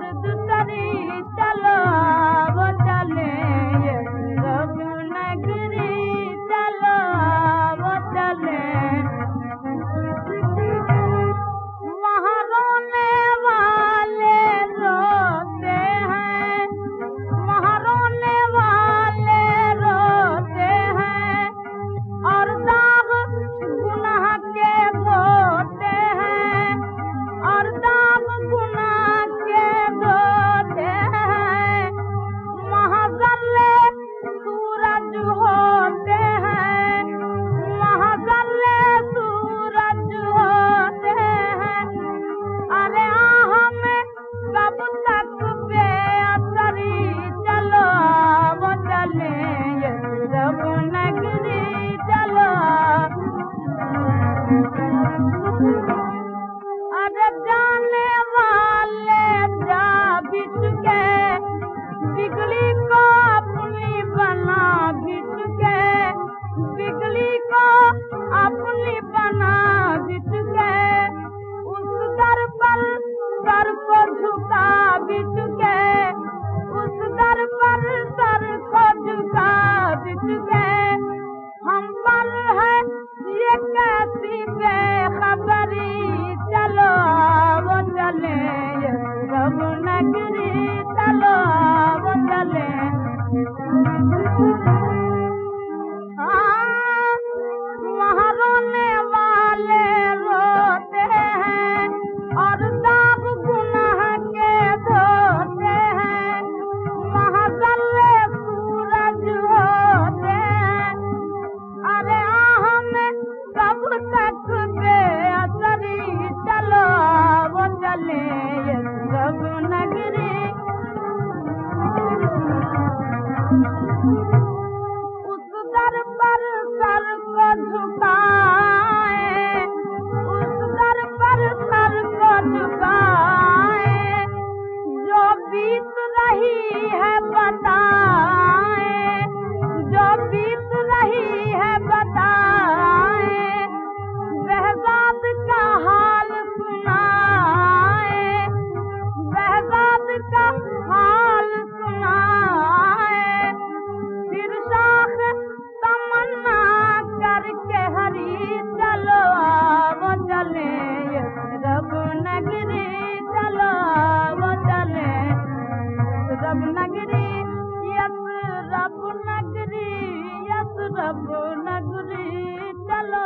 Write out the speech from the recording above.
Bharat da da नगरी यस रब नगरी यस रब नगरी चलो